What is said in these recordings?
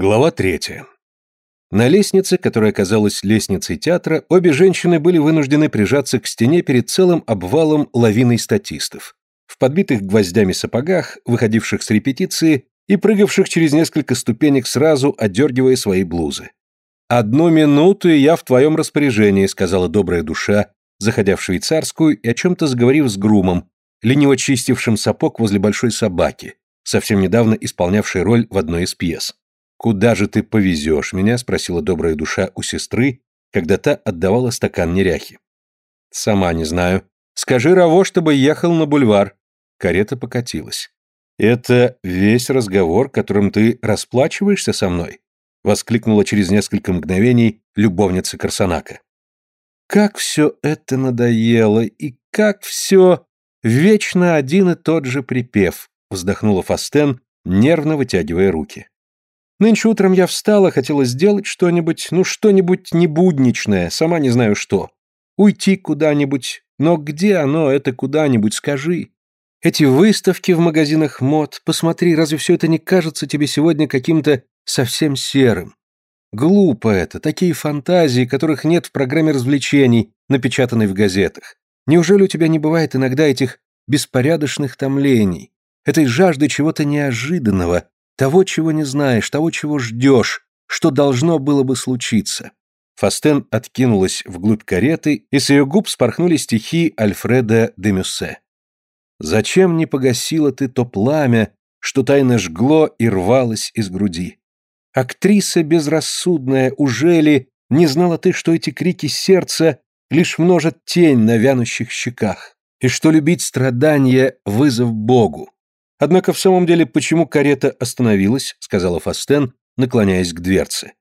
Глава третья. На лестнице, которая казалась лестницей театра, обе женщины были вынуждены прижаться к стене перед целым обвалом лавиной статистов, в подбитых гвоздями сапогах, выходивших с репетиции и прыгавших через несколько ступенек сразу, отдергивая свои блузы. «Одну минуту, и я в твоем распоряжении», — сказала добрая душа, заходя в швейцарскую и о чем-то сговорив с грумом, лениво чистившим сапог возле большой собаки, совсем недавно исполнявшей роль в одной из пьес. «Куда же ты повезешь меня?» — спросила добрая душа у сестры, когда та отдавала стакан неряхи. «Сама не знаю. Скажи Раво, чтобы ехал на бульвар». Карета покатилась. «Это весь разговор, которым ты расплачиваешься со мной?» — воскликнула через несколько мгновений любовница Корсанака. «Как все это надоело, и как все... Вечно один и тот же припев», — вздохнула Фастен, нервно вытягивая руки. Нынче утром я встала, хотела сделать что-нибудь, ну что-нибудь небудничное, сама не знаю что. Уйти куда-нибудь, но где оно, это куда-нибудь, скажи. Эти выставки в магазинах мод, посмотри, разве все это не кажется тебе сегодня каким-то совсем серым? Глупо это, такие фантазии, которых нет в программе развлечений, напечатанной в газетах. Неужели у тебя не бывает иногда этих беспорядочных томлений, этой жажды чего-то неожиданного, того, чего не знаешь, того, чего ждешь, что должно было бы случиться. Фастен откинулась вглубь кареты, и с ее губ спорхнули стихи Альфреда де Мюссе. «Зачем не погасила ты то пламя, что тайно жгло и рвалось из груди? Актриса безрассудная, уже ли не знала ты, что эти крики сердца лишь множат тень на вянущих щеках, и что любить страдания — вызов Богу? Однако в самом деле, почему карета остановилась, сказала Фастен, наклоняясь к дверце.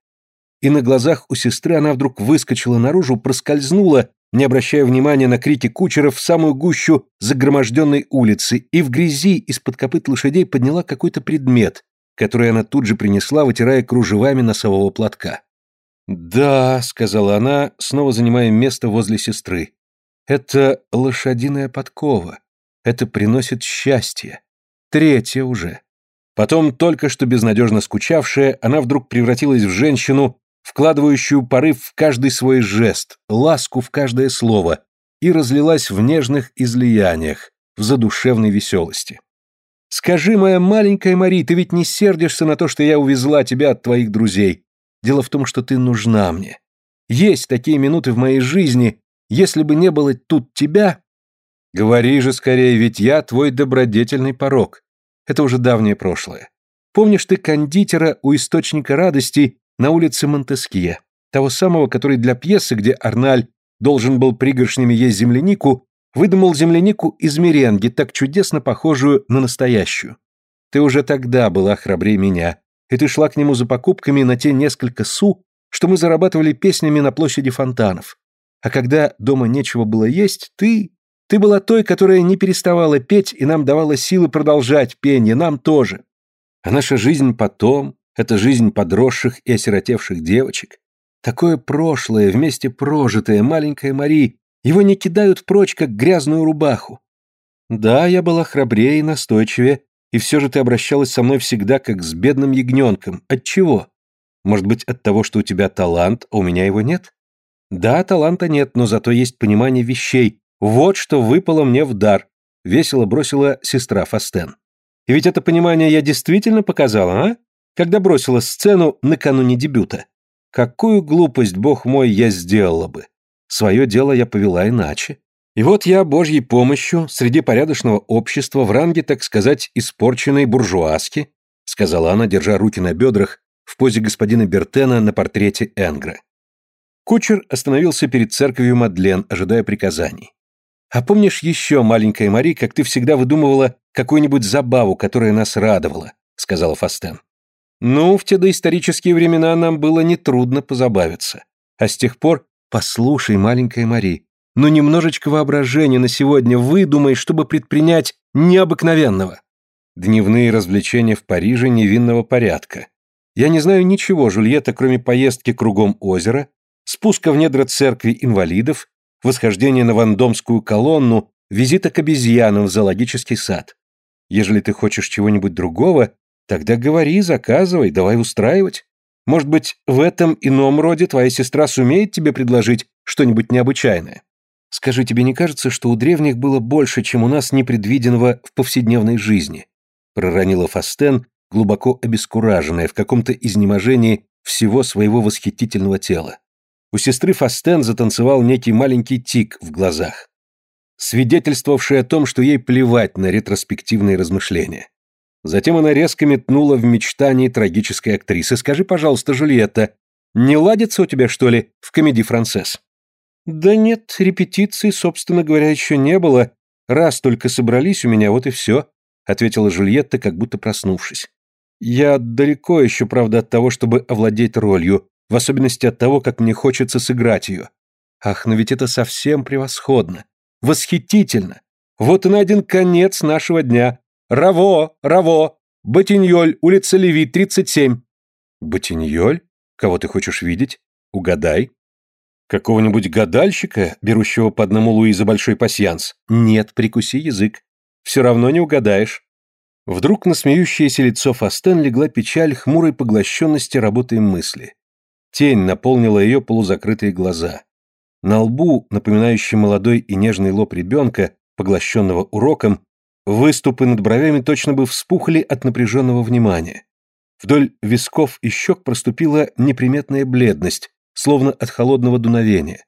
И на глазах у сестры она вдруг выскочила наружу, проскользнула, не обращая внимания на крики кучеров, в самую гущу загроможденной улицы, и в грязи из-под копыт лошадей подняла какой-то предмет, который она тут же принесла, вытирая кружевами носового платка. «Да», — сказала она, снова занимая место возле сестры, — «это лошадиная подкова. Это приносит счастье. Третья уже. Потом, только что безнадежно скучавшая, она вдруг превратилась в женщину, вкладывающую порыв в каждый свой жест, ласку в каждое слово, и разлилась в нежных излияниях, в задушевной веселости. «Скажи, моя маленькая Мари, ты ведь не сердишься на то, что я увезла тебя от твоих друзей. Дело в том, что ты нужна мне. Есть такие минуты в моей жизни, если бы не было тут тебя, Говори же скорее, ведь я твой добродетельный порог. Это уже давнее прошлое. Помнишь ты кондитера у источника радости на улице Монтескье, того самого, который для пьесы, где Арналь должен был пригоршнями есть землянику, выдумал землянику из меренги, так чудесно похожую на настоящую. Ты уже тогда была храбрее меня, и ты шла к нему за покупками на те несколько су, что мы зарабатывали песнями на площади фонтанов. А когда дома нечего было есть, ты ты была той, которая не переставала петь и нам давала силы продолжать пение, нам тоже. А наша жизнь потом — это жизнь подросших и осиротевших девочек. Такое прошлое, вместе прожитое, маленькая Мари, его не кидают прочь, как грязную рубаху. Да, я была храбрее и настойчивее, и все же ты обращалась со мной всегда, как с бедным ягненком. От чего? Может быть, от того, что у тебя талант, а у меня его нет? Да, таланта нет, но зато есть понимание вещей, вот что выпало мне в дар, весело бросила сестра Фастен. И ведь это понимание я действительно показала, а? Когда бросила сцену накануне дебюта. Какую глупость, бог мой, я сделала бы. Свое дело я повела иначе. И вот я, божьей помощью, среди порядочного общества, в ранге, так сказать, испорченной буржуазки, сказала она, держа руки на бедрах, в позе господина Бертена на портрете Энгра. Кучер остановился перед церковью Мадлен, ожидая приказаний. А помнишь еще, маленькая Мари, как ты всегда выдумывала какую-нибудь забаву, которая нас радовала?» — сказала Фастен. «Ну, в те доисторические времена нам было нетрудно позабавиться. А с тех пор, послушай, маленькая Мари, ну немножечко воображения на сегодня выдумай, чтобы предпринять необыкновенного». Дневные развлечения в Париже невинного порядка. Я не знаю ничего, Жульетта, кроме поездки кругом озера, спуска в недра церкви инвалидов восхождение на Вандомскую колонну, визита к обезьянам в зоологический сад. Ежели ты хочешь чего-нибудь другого, тогда говори, заказывай, давай устраивать. Может быть, в этом ином роде твоя сестра сумеет тебе предложить что-нибудь необычайное? Скажи, тебе не кажется, что у древних было больше, чем у нас непредвиденного в повседневной жизни? Проронила Фастен, глубоко обескураженная в каком-то изнеможении всего своего восхитительного тела. У сестры Фастен затанцевал некий маленький тик в глазах, свидетельствовавший о том, что ей плевать на ретроспективные размышления. Затем она резко метнула в мечтании трагической актрисы. «Скажи, пожалуйста, Жульетта, не ладится у тебя, что ли, в комедии «Францесс»?» «Да нет, репетиции, собственно говоря, еще не было. Раз только собрались у меня, вот и все», — ответила Жульетта, как будто проснувшись. «Я далеко еще, правда, от того, чтобы овладеть ролью, в особенности от того, как мне хочется сыграть ее. Ах, но ведь это совсем превосходно. Восхитительно. Вот и найден конец нашего дня. Раво, Раво, Ботиньоль, улица Леви, 37. Ботиньоль? Кого ты хочешь видеть? Угадай. Какого-нибудь гадальщика, берущего по одному Луиза большой пасьянс? Нет, прикуси язык. Все равно не угадаешь. Вдруг на смеющееся лицо Фастен легла печаль хмурой поглощенности работой мысли. Тень наполнила ее полузакрытые глаза. На лбу, напоминающий молодой и нежный лоб ребенка, поглощенного уроком, выступы над бровями точно бы вспухли от напряженного внимания. Вдоль висков и щек проступила неприметная бледность, словно от холодного дуновения.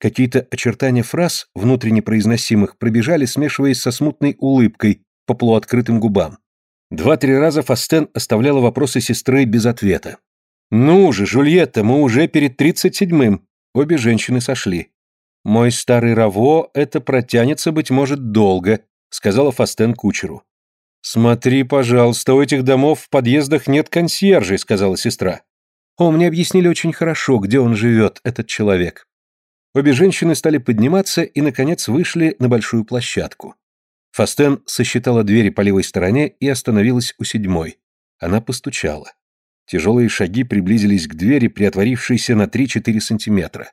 Какие-то очертания фраз, внутренне произносимых, пробежали, смешиваясь со смутной улыбкой по полуоткрытым губам. Два-три раза Фастен оставляла вопросы сестры без ответа. «Ну же, Жульетта, мы уже перед тридцать седьмым». Обе женщины сошли. «Мой старый Раво, это протянется, быть может, долго», сказала Фастен кучеру. «Смотри, пожалуйста, у этих домов в подъездах нет консьержей», сказала сестра. «О, мне объяснили очень хорошо, где он живет, этот человек». Обе женщины стали подниматься и, наконец, вышли на большую площадку. Фастен сосчитала двери по левой стороне и остановилась у седьмой. Она постучала. Тяжелые шаги приблизились к двери, приотворившейся на 3-4 сантиметра.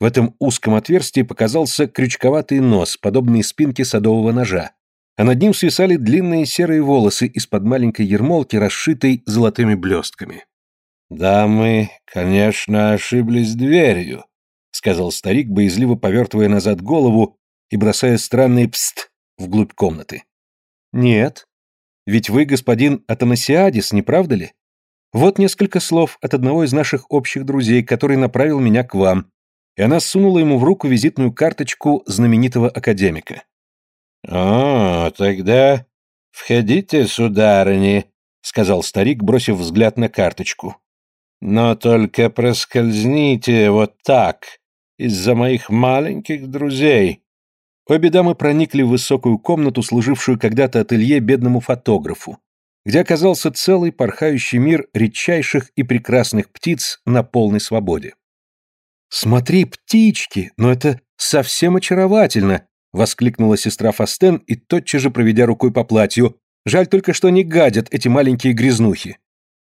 В этом узком отверстии показался крючковатый нос, подобный спинке садового ножа, а над ним свисали длинные серые волосы из-под маленькой ермолки, расшитой золотыми блестками. «Да, мы, конечно, ошиблись дверью», — сказал старик, боязливо повертывая назад голову и бросая странный пст вглубь комнаты. «Нет. Ведь вы господин Атанасиадис, не правда ли? Вот несколько слов от одного из наших общих друзей, который направил меня к вам, и она сунула ему в руку визитную карточку знаменитого академика. «О, тогда входите, сударыни», — сказал старик, бросив взгляд на карточку. «Но только проскользните вот так, из-за моих маленьких друзей». Обе дамы проникли в высокую комнату, служившую когда-то ателье бедному фотографу, где оказался целый порхающий мир редчайших и прекрасных птиц на полной свободе. «Смотри, птички! Но это совсем очаровательно!» — воскликнула сестра Фастен и тотчас же, проведя рукой по платью, «Жаль только, что не гадят эти маленькие грязнухи».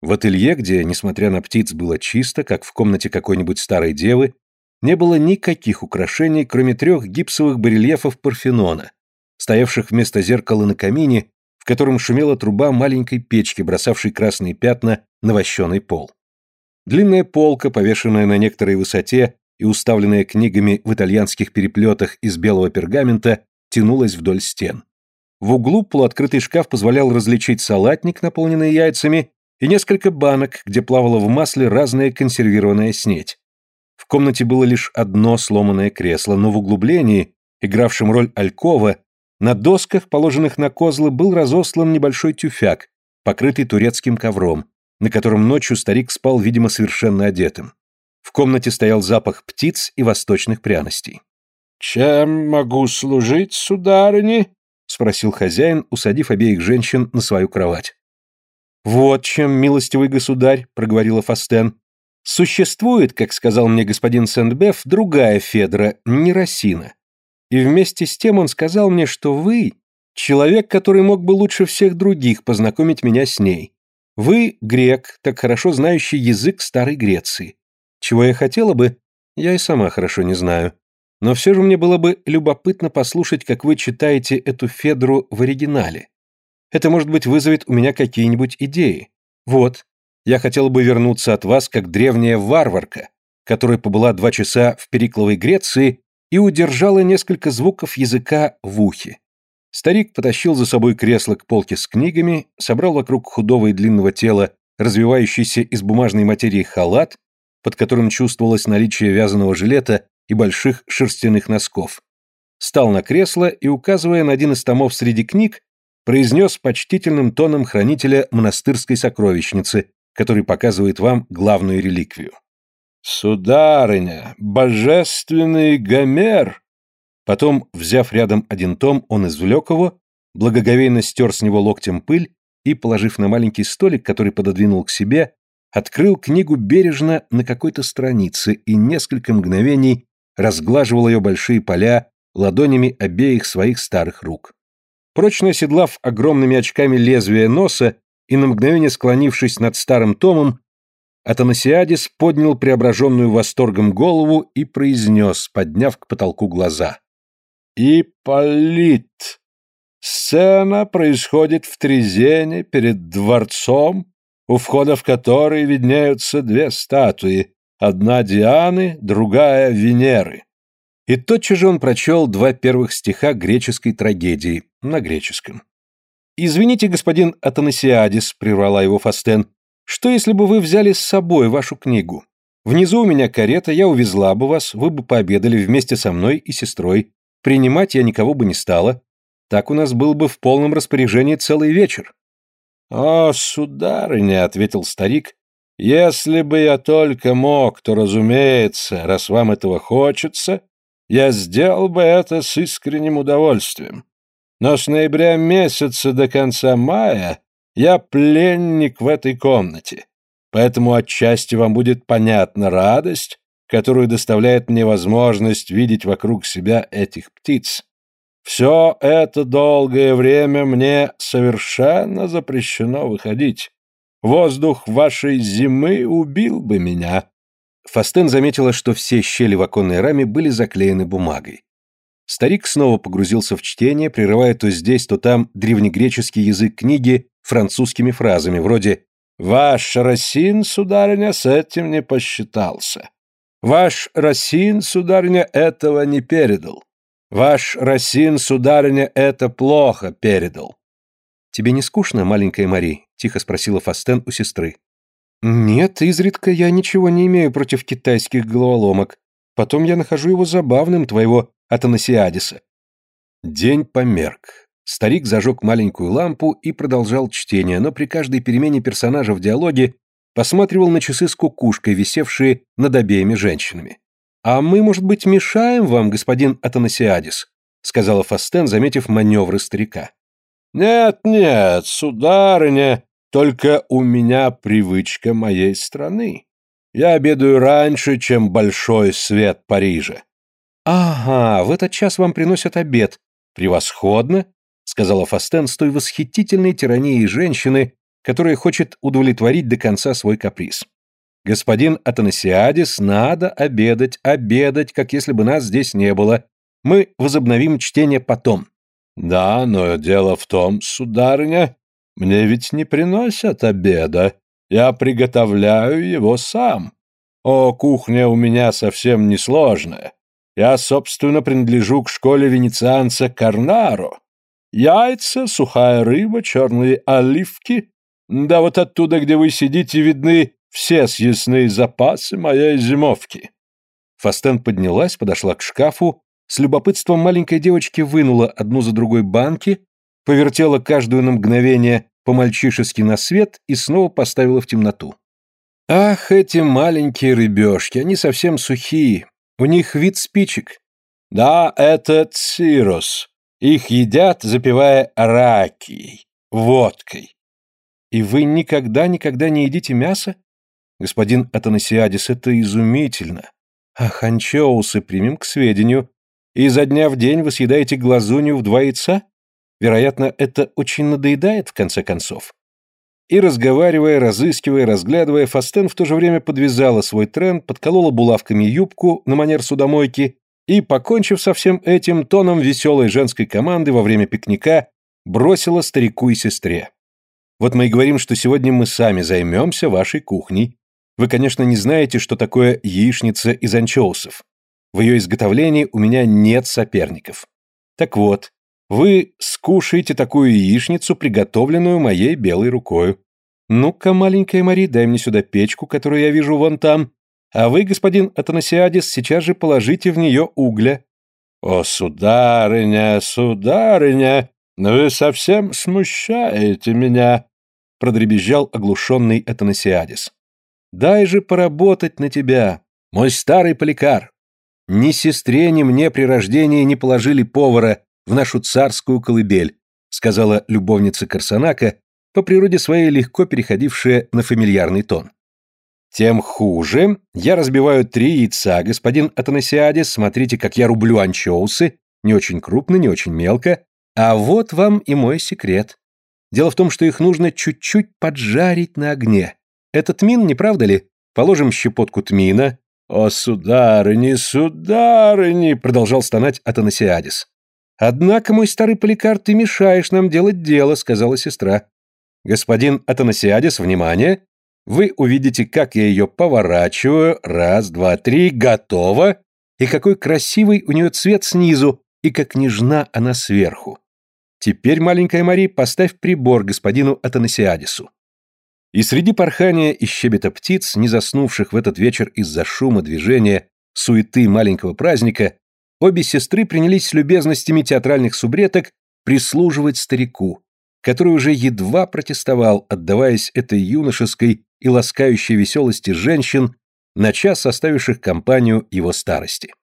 В ателье, где, несмотря на птиц, было чисто, как в комнате какой-нибудь старой девы, не было никаких украшений, кроме трех гипсовых барельефов Парфенона, стоявших вместо зеркала на камине в котором шумела труба маленькой печки, бросавшей красные пятна на вощеный пол. Длинная полка, повешенная на некоторой высоте и уставленная книгами в итальянских переплетах из белого пергамента, тянулась вдоль стен. В углу полуоткрытый шкаф позволял различить салатник, наполненный яйцами, и несколько банок, где плавала в масле разная консервированная снеть. В комнате было лишь одно сломанное кресло, но в углублении, игравшем роль алькова, на досках, положенных на козлы, был разослан небольшой тюфяк, покрытый турецким ковром, на котором ночью старик спал, видимо, совершенно одетым. В комнате стоял запах птиц и восточных пряностей. «Чем могу служить, сударыни?» — спросил хозяин, усадив обеих женщин на свою кровать. «Вот чем, милостивый государь», — проговорила Фастен. «Существует, как сказал мне господин Сент-Беф, другая Федра, не Росина. И вместе с тем он сказал мне, что вы — человек, который мог бы лучше всех других познакомить меня с ней. Вы — грек, так хорошо знающий язык Старой Греции. Чего я хотела бы, я и сама хорошо не знаю. Но все же мне было бы любопытно послушать, как вы читаете эту Федру в оригинале. Это, может быть, вызовет у меня какие-нибудь идеи. Вот, Я хотела бы вернуться от вас, как древняя варварка, которая побыла два часа в Перикловой Греции и удержала несколько звуков языка в ухе. Старик потащил за собой кресло к полке с книгами, собрал вокруг худого и длинного тела развивающийся из бумажной материи халат, под которым чувствовалось наличие вязаного жилета и больших шерстяных носков. Стал на кресло и, указывая на один из томов среди книг, произнес почтительным тоном хранителя монастырской сокровищницы, который показывает вам главную реликвию. «Сударыня, божественный Гомер!» Потом, взяв рядом один том, он извлек его, благоговейно стер с него локтем пыль и, положив на маленький столик, который пододвинул к себе, открыл книгу бережно на какой-то странице и несколько мгновений разглаживал ее большие поля ладонями обеих своих старых рук. Прочно оседлав огромными очками лезвие носа и на мгновение склонившись над старым томом, Атанасиадис поднял преображенную восторгом голову и произнес, подняв к потолку глаза. «Ипполит! Сцена происходит в Трезене перед дворцом, у входа в который виднеются две статуи, одна Дианы, другая Венеры. И тотчас же он прочел два первых стиха греческой трагедии на греческом. «Извините, господин Атанасиадис», — прервала его Фастен, — «что если бы вы взяли с собой вашу книгу? Внизу у меня карета, я увезла бы вас, вы бы пообедали вместе со мной и сестрой. Принимать я никого бы не стала. Так у нас был бы в полном распоряжении целый вечер. «О, сударыня», — ответил старик, — «если бы я только мог, то, разумеется, раз вам этого хочется, я сделал бы это с искренним удовольствием. Но с ноября месяца до конца мая я пленник в этой комнате, поэтому отчасти вам будет понятна радость, которую доставляет мне возможность видеть вокруг себя этих птиц. Все это долгое время мне совершенно запрещено выходить. Воздух вашей зимы убил бы меня». Фастен заметила, что все щели в оконной раме были заклеены бумагой. Старик снова погрузился в чтение, прерывая то здесь, то там древнегреческий язык книги французскими фразами, вроде «Ваш Росин, сударыня, с этим не посчитался. Ваш Росин, сударыня, этого не передал. Ваш Росин, сударыня, это плохо передал. Тебе не скучно, маленькая Мари? Тихо спросила Фастен у сестры. Нет, изредка я ничего не имею против китайских головоломок. Потом я нахожу его забавным, твоего Атанасиадиса. День померк. Старик зажег маленькую лампу и продолжал чтение, но при каждой перемене персонажа в диалоге посматривал на часы с кукушкой, висевшие над обеими женщинами. «А мы, может быть, мешаем вам, господин Атанасиадис?» — сказала Фастен, заметив маневры старика. «Нет-нет, сударыня, только у меня привычка моей страны. Я обедаю раньше, чем большой свет Парижа». «Ага, в этот час вам приносят обед. Превосходно», — сказала Фастен с той восхитительной тиранией женщины, которая хочет удовлетворить до конца свой каприз. Господин Атанасиадис, надо обедать, обедать, как если бы нас здесь не было. Мы возобновим чтение потом. Да, но дело в том, сударыня, мне ведь не приносят обеда. Я приготовляю его сам. О, кухня у меня совсем несложная. Я, собственно, принадлежу к школе венецианца Карнаро. Яйца, сухая рыба, черные оливки. Да вот оттуда, где вы сидите, видны все съестные запасы моей зимовки. Фастен поднялась, подошла к шкафу, с любопытством маленькой девочки вынула одну за другой банки, повертела каждую на мгновение по-мальчишески на свет и снова поставила в темноту. Ах, эти маленькие рыбешки, они совсем сухие, у них вид спичек. Да, это цирос. Их едят, запивая ракией, водкой. И вы никогда-никогда не едите мясо? Господин Атанасиадис, это изумительно. Ах, анчоусы примем к сведению. И изо дня в день вы съедаете глазунью в два яйца? Вероятно, это очень надоедает, в конце концов. И разговаривая, разыскивая, разглядывая, Фастен в то же время подвязала свой тренд, подколола булавками юбку на манер судомойки и, покончив со всем этим тоном веселой женской команды во время пикника, бросила старику и сестре. Вот мы и говорим, что сегодня мы сами займемся вашей кухней. Вы, конечно, не знаете, что такое яичница из анчоусов. В ее изготовлении у меня нет соперников. Так вот, вы скушаете такую яичницу, приготовленную моей белой рукою. Ну-ка, маленькая Мари, дай мне сюда печку, которую я вижу вон там. А вы, господин Атанасиадис, сейчас же положите в нее угля. О, сударыня, сударыня, вы совсем смущаете меня, продребезжал оглушенный Атанасиадис. Дай же поработать на тебя, мой старый поликар. Ни сестре, ни мне при рождении не положили повара в нашу царскую колыбель, сказала любовница Корсанака, по природе своей легко переходившая на фамильярный тон. Тем хуже. Я разбиваю три яйца, господин Атанасиадис, смотрите, как я рублю анчоусы, не очень крупно, не очень мелко, а вот вам и мой секрет. Дело в том, что их нужно чуть-чуть поджарить на огне. Это тмин, не правда ли? Положим щепотку тмина. «О, сударыни, сударыни!» — продолжал стонать Атанасиадис. «Однако, мой старый поликар, ты мешаешь нам делать дело», — сказала сестра. «Господин Атанасиадис, внимание! Вы увидите, как я ее поворачиваю. Раз, два, три. Готово! И какой красивый у нее цвет снизу, и как нежна она сверху. Теперь, маленькая Мари, поставь прибор господину Атанасиадису». И среди порхания и щебета птиц, не заснувших в этот вечер из-за шума, движения, суеты маленького праздника, обе сестры принялись с любезностями театральных субреток прислуживать старику, который уже едва протестовал, отдаваясь этой юношеской и ласкающей веселости женщин, на час составивших компанию его старости.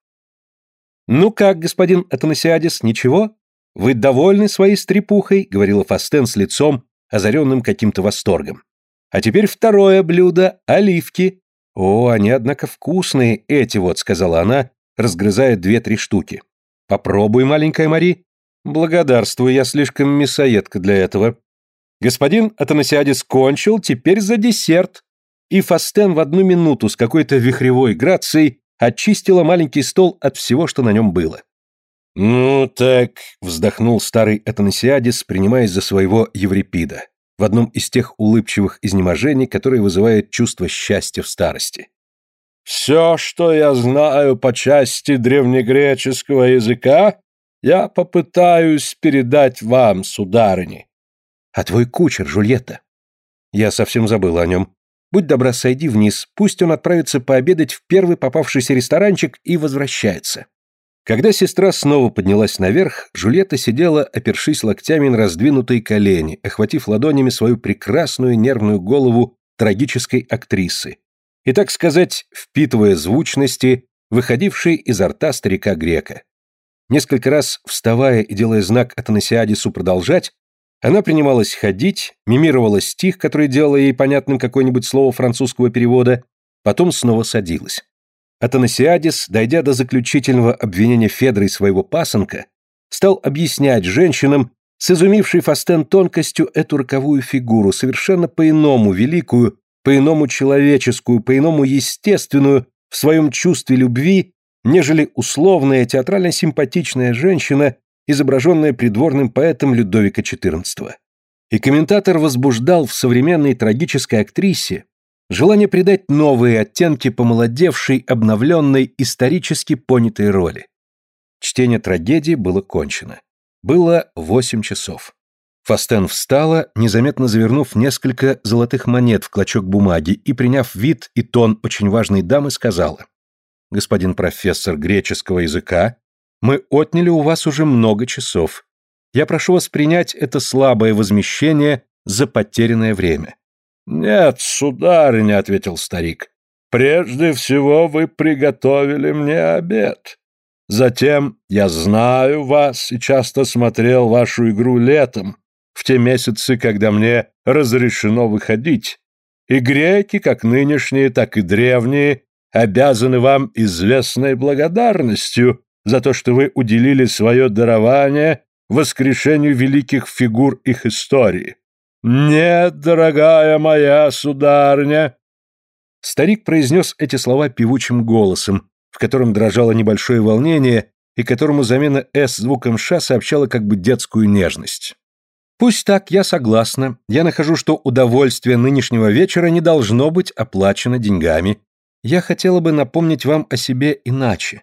«Ну как, господин Атанасиадис, ничего? Вы довольны своей стрепухой?» — говорила Фастен с лицом, озаренным каким-то восторгом. «А теперь второе блюдо — оливки. О, они, однако, вкусные, эти вот», — сказала она, разгрызая две-три штуки. «Попробуй, маленькая Мари. Благодарствую, я слишком мясоедка для этого. Господин Атанасиадис кончил, теперь за десерт. И Фастен в одну минуту с какой-то вихревой грацией очистила маленький стол от всего, что на нем было. «Ну так», — вздохнул старый Атанасиадис, принимаясь за своего Еврипида, в одном из тех улыбчивых изнеможений, которые вызывают чувство счастья в старости. «Все, что я знаю по части древнегреческого языка, я попытаюсь передать вам, сударыни. А твой кучер, Жульетта? Я совсем забыла о нем. Будь добра, сойди вниз, пусть он отправится пообедать в первый попавшийся ресторанчик и возвращается. Когда сестра снова поднялась наверх, Жульетта сидела, опершись локтями на раздвинутые колени, охватив ладонями свою прекрасную нервную голову трагической актрисы, и, так сказать, впитывая звучности, выходившие изо рта старика грека. Несколько раз, вставая и делая знак Атанасиадису продолжать, она принималась ходить, мимировала стих, который делала ей понятным какое-нибудь слово французского перевода, потом снова садилась. Атанасиадис, дойдя до заключительного обвинения Федрой своего пасынка, стал объяснять женщинам, с изумившей Фастен тонкостью эту роковую фигуру, совершенно по-иному великую, по-иному человеческую, по-иному естественную в своем чувстве любви нежели условная театрально симпатичная женщина, изображенная придворным поэтом Людовика XIV. И комментатор возбуждал в современной трагической актрисе желание придать новые оттенки помолодевшей, обновленной, исторически понятой роли. Чтение трагедии было кончено. Было восемь часов. Фастен встала, незаметно завернув несколько золотых монет в клочок бумаги и, приняв вид и тон очень важной дамы, сказала господин профессор греческого языка, мы отняли у вас уже много часов. Я прошу вас принять это слабое возмещение за потерянное время». «Нет, сударыня», — ответил старик, — «прежде всего вы приготовили мне обед. Затем я знаю вас и часто смотрел вашу игру летом, в те месяцы, когда мне разрешено выходить. И греки, как нынешние, так и древние, обязаны вам известной благодарностью за то, что вы уделили свое дарование воскрешению великих фигур их истории. Нет, дорогая моя сударня!» Старик произнес эти слова певучим голосом, в котором дрожало небольшое волнение и которому замена «с» звуком «ш» сообщала как бы детскую нежность. Пусть так, я согласна. Я нахожу, что удовольствие нынешнего вечера не должно быть оплачено деньгами. Я хотела бы напомнить вам о себе иначе.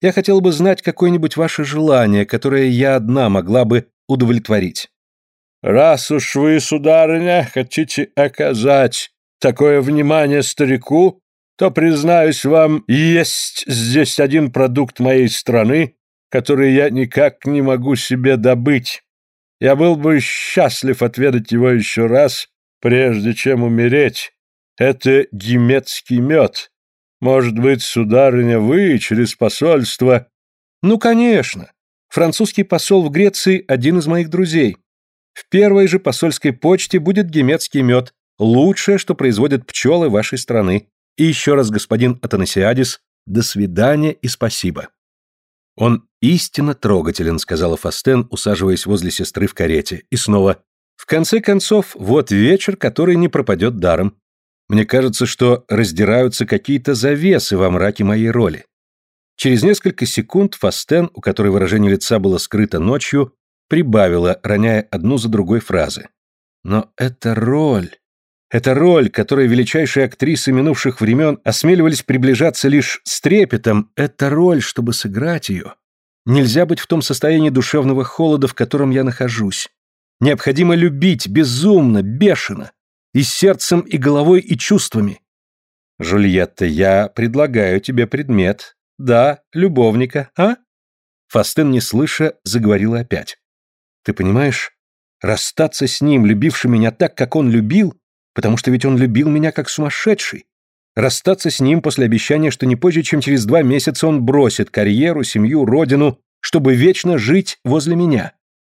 Я хотела бы знать какое-нибудь ваше желание, которое я одна могла бы удовлетворить. Раз уж вы, сударыня, хотите оказать такое внимание старику, то, признаюсь вам, есть здесь один продукт моей страны, который я никак не могу себе добыть. Я был бы счастлив отведать его еще раз, прежде чем умереть. Это немецкий мед. Может быть, сударыня, вы через посольство... Ну, конечно. Французский посол в Греции – один из моих друзей. В первой же посольской почте будет немецкий мед, лучшее, что производят пчелы вашей страны. И еще раз, господин Атанасиадис, до свидания и спасибо. «Он истинно трогателен», — сказала Фастен, усаживаясь возле сестры в карете. И снова. «В конце концов, вот вечер, который не пропадет даром. Мне кажется, что раздираются какие-то завесы во мраке моей роли». Через несколько секунд Фастен, у которой выражение лица было скрыто ночью, прибавила, роняя одну за другой фразы. «Но это роль...» Это роль, которой величайшие актрисы минувших времен осмеливались приближаться лишь с трепетом, это роль, чтобы сыграть ее. Нельзя быть в том состоянии душевного холода, в котором я нахожусь. Необходимо любить безумно, бешено, и сердцем, и головой, и чувствами. Жульетта, я предлагаю тебе предмет. Да, любовника, а? Фастен, не слыша, заговорила опять. Ты понимаешь, расстаться с ним, любившим меня так, как он любил, потому что ведь он любил меня как сумасшедший. Расстаться с ним после обещания, что не позже, чем через два месяца он бросит карьеру, семью, родину, чтобы вечно жить возле меня.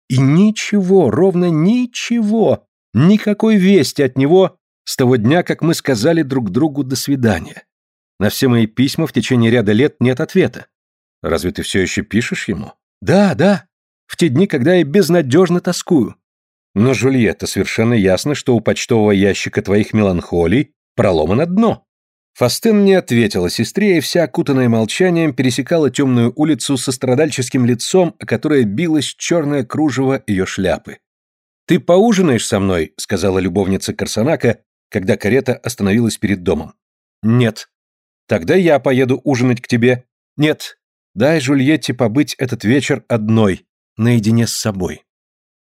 И ничего, ровно ничего, никакой вести от него с того дня, как мы сказали друг другу «до свидания». На все мои письма в течение ряда лет нет ответа. Разве ты все еще пишешь ему? Да, да. В те дни, когда я безнадежно тоскую. Но, Жульетта, совершенно ясно, что у почтового ящика твоих меланхолий проломано дно. Фастен не ответила сестре, и вся окутанная молчанием пересекала темную улицу со страдальческим лицом, о которое билось черное кружево ее шляпы. «Ты поужинаешь со мной?» — сказала любовница Корсанака, когда карета остановилась перед домом. «Нет». «Тогда я поеду ужинать к тебе». «Нет». «Дай Жульетте побыть этот вечер одной, наедине с собой».